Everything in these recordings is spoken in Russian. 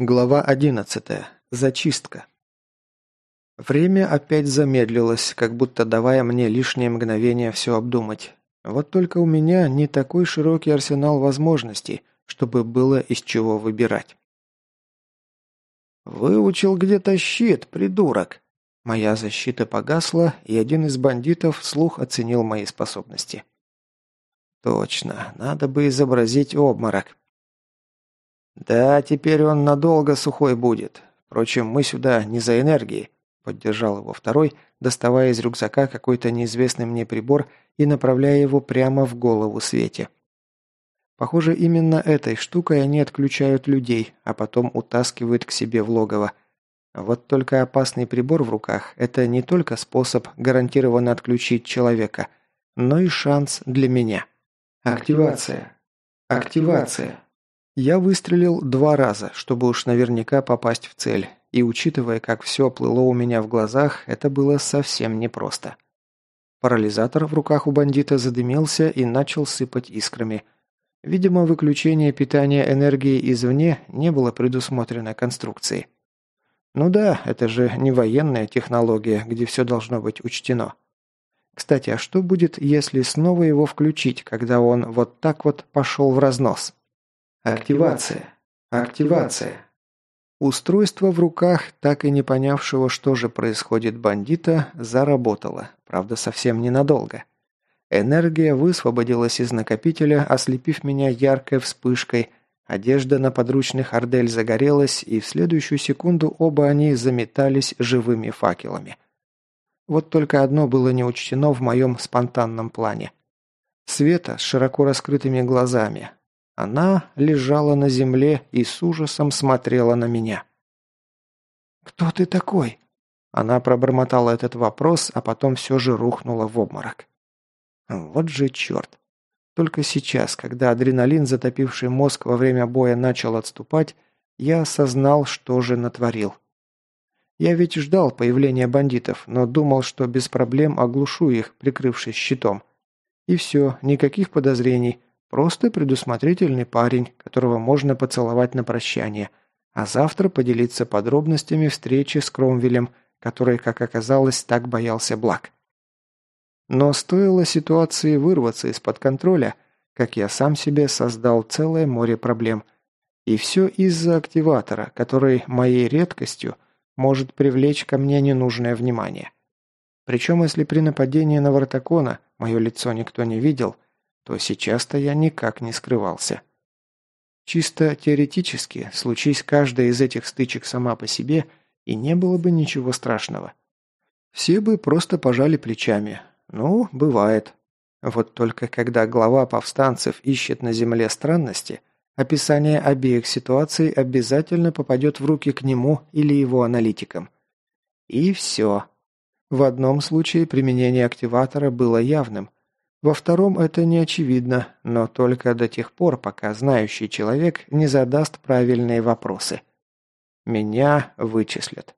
Глава 11. Зачистка. Время опять замедлилось, как будто давая мне лишнее мгновение все обдумать. Вот только у меня не такой широкий арсенал возможностей, чтобы было из чего выбирать. «Выучил где-то щит, придурок!» Моя защита погасла, и один из бандитов вслух оценил мои способности. «Точно, надо бы изобразить обморок. «Да, теперь он надолго сухой будет. Впрочем, мы сюда не за энергией», – поддержал его второй, доставая из рюкзака какой-то неизвестный мне прибор и направляя его прямо в голову Свете. Похоже, именно этой штукой они отключают людей, а потом утаскивают к себе в логово. Вот только опасный прибор в руках – это не только способ гарантированно отключить человека, но и шанс для меня. Активация. Активация. Я выстрелил два раза, чтобы уж наверняка попасть в цель, и учитывая, как все плыло у меня в глазах, это было совсем непросто. Парализатор в руках у бандита задымился и начал сыпать искрами. Видимо, выключение питания энергии извне не было предусмотрено конструкцией. Ну да, это же не военная технология, где все должно быть учтено. Кстати, а что будет, если снова его включить, когда он вот так вот пошел в разнос? Активация. Активация. Устройство в руках, так и не понявшего, что же происходит бандита, заработало, правда совсем ненадолго. Энергия высвободилась из накопителя, ослепив меня яркой вспышкой, одежда на подручных ордель загорелась, и в следующую секунду оба они заметались живыми факелами. Вот только одно было не учтено в моем спонтанном плане. Света с широко раскрытыми глазами, она лежала на земле и с ужасом смотрела на меня. «Кто ты такой?» Она пробормотала этот вопрос, а потом все же рухнула в обморок. Вот же черт. Только сейчас, когда адреналин, затопивший мозг во время боя, начал отступать, я осознал, что же натворил. Я ведь ждал появления бандитов, но думал, что без проблем оглушу их, прикрывшись щитом. И все, никаких подозрений, Просто предусмотрительный парень, которого можно поцеловать на прощание, а завтра поделиться подробностями встречи с Кромвелем, который, как оказалось, так боялся Блак. Но стоило ситуации вырваться из-под контроля, как я сам себе создал целое море проблем. И все из-за активатора, который моей редкостью может привлечь ко мне ненужное внимание. Причем, если при нападении на Вартакона мое лицо никто не видел – то сейчас-то я никак не скрывался. Чисто теоретически, случись каждая из этих стычек сама по себе, и не было бы ничего страшного. Все бы просто пожали плечами. Ну, бывает. Вот только когда глава повстанцев ищет на земле странности, описание обеих ситуаций обязательно попадет в руки к нему или его аналитикам. И все. В одном случае применение активатора было явным, во втором это не очевидно, но только до тех пор, пока знающий человек не задаст правильные вопросы. Меня вычислят.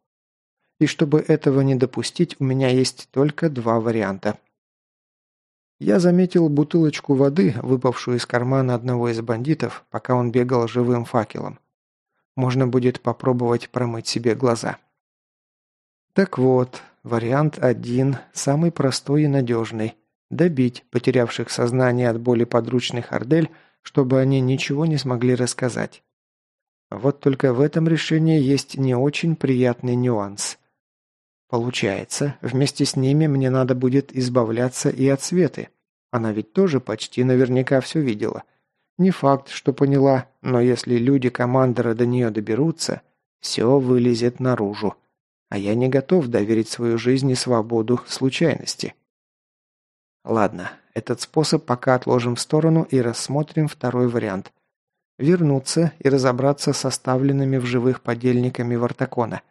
И чтобы этого не допустить, у меня есть только два варианта. Я заметил бутылочку воды, выпавшую из кармана одного из бандитов, пока он бегал живым факелом. Можно будет попробовать промыть себе глаза. Так вот, вариант один, самый простой и надежный. Добить потерявших сознание от боли подручных Ордель, чтобы они ничего не смогли рассказать. Вот только в этом решении есть не очень приятный нюанс. Получается, вместе с ними мне надо будет избавляться и от Светы. Она ведь тоже почти наверняка все видела. Не факт, что поняла, но если люди командора до нее доберутся, все вылезет наружу. А я не готов доверить свою жизнь и свободу случайности. Ладно, этот способ пока отложим в сторону и рассмотрим второй вариант. Вернуться и разобраться с оставленными в живых подельниками Вартакона.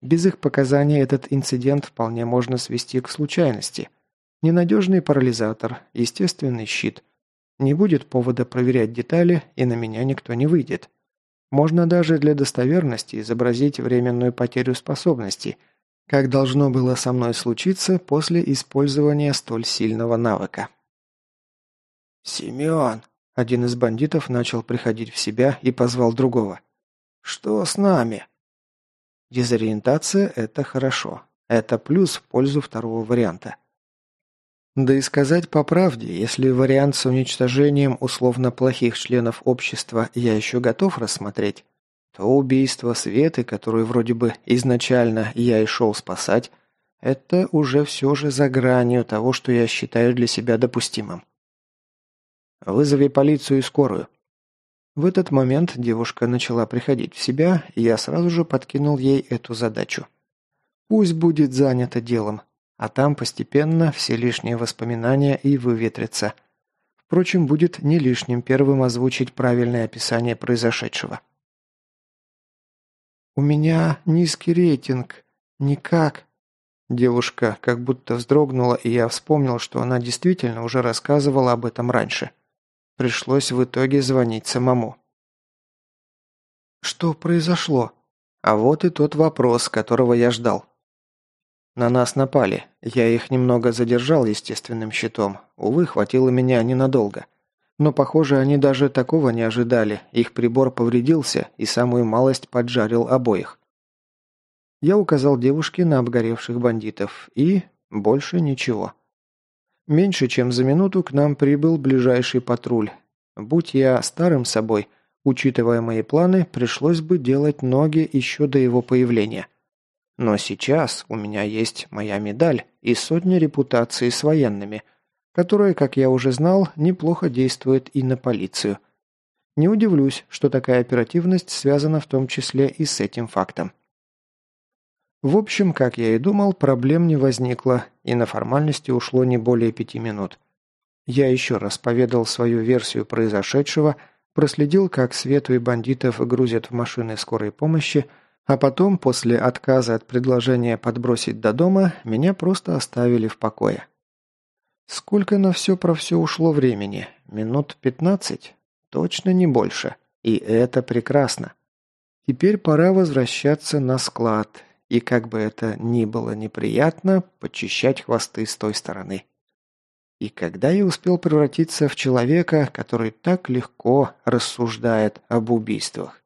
Без их показаний этот инцидент вполне можно свести к случайности. Ненадежный парализатор, естественный щит. Не будет повода проверять детали, и на меня никто не выйдет. Можно даже для достоверности изобразить временную потерю способностей – как должно было со мной случиться после использования столь сильного навыка. «Семен!» – один из бандитов начал приходить в себя и позвал другого. Что с нами?» Дезориентация – это хорошо. Это плюс в пользу второго варианта. Да и сказать по правде, если вариант с уничтожением условно плохих членов общества я еще готов рассмотреть, то убийство Светы, которую вроде бы изначально я и шел спасать, это уже все же за гранью того, что я считаю для себя допустимым. «Вызови полицию и скорую». В этот момент девушка начала приходить в себя, и я сразу же подкинул ей эту задачу. Пусть будет занята делом, а там постепенно все лишние воспоминания и выветрятся. Впрочем, будет не лишним первым озвучить правильное описание произошедшего. «У меня низкий рейтинг. Никак». Девушка как будто вздрогнула, и я вспомнил, что она действительно уже рассказывала об этом раньше. Пришлось в итоге звонить самому. «Что произошло?» А вот и тот вопрос, которого я ждал. На нас напали. Я их немного задержал естественным щитом. Увы, хватило меня ненадолго. Но, похоже, они даже такого не ожидали. Их прибор повредился и самую малость поджарил обоих. Я указал девушке на обгоревших бандитов. И... больше ничего. Меньше чем за минуту к нам прибыл ближайший патруль. Будь я старым собой, учитывая мои планы, пришлось бы делать ноги еще до его появления. Но сейчас у меня есть моя медаль и сотни репутаций с военными, которая, как я уже знал, неплохо действует и на полицию. Не удивлюсь, что такая оперативность связана в том числе и с этим фактом. В общем, как я и думал, проблем не возникло, и на формальности ушло не более пяти минут. Я еще раз поведал свою версию произошедшего, проследил, как Свету и бандитов грузят в машины скорой помощи, а потом, после отказа от предложения подбросить до дома, меня просто оставили в покое. Сколько на все про все ушло времени? Минут пятнадцать? Точно не больше. И это прекрасно. Теперь пора возвращаться на склад, и как бы это ни было неприятно, почищать хвосты с той стороны. И когда я успел превратиться в человека, который так легко рассуждает об убийствах?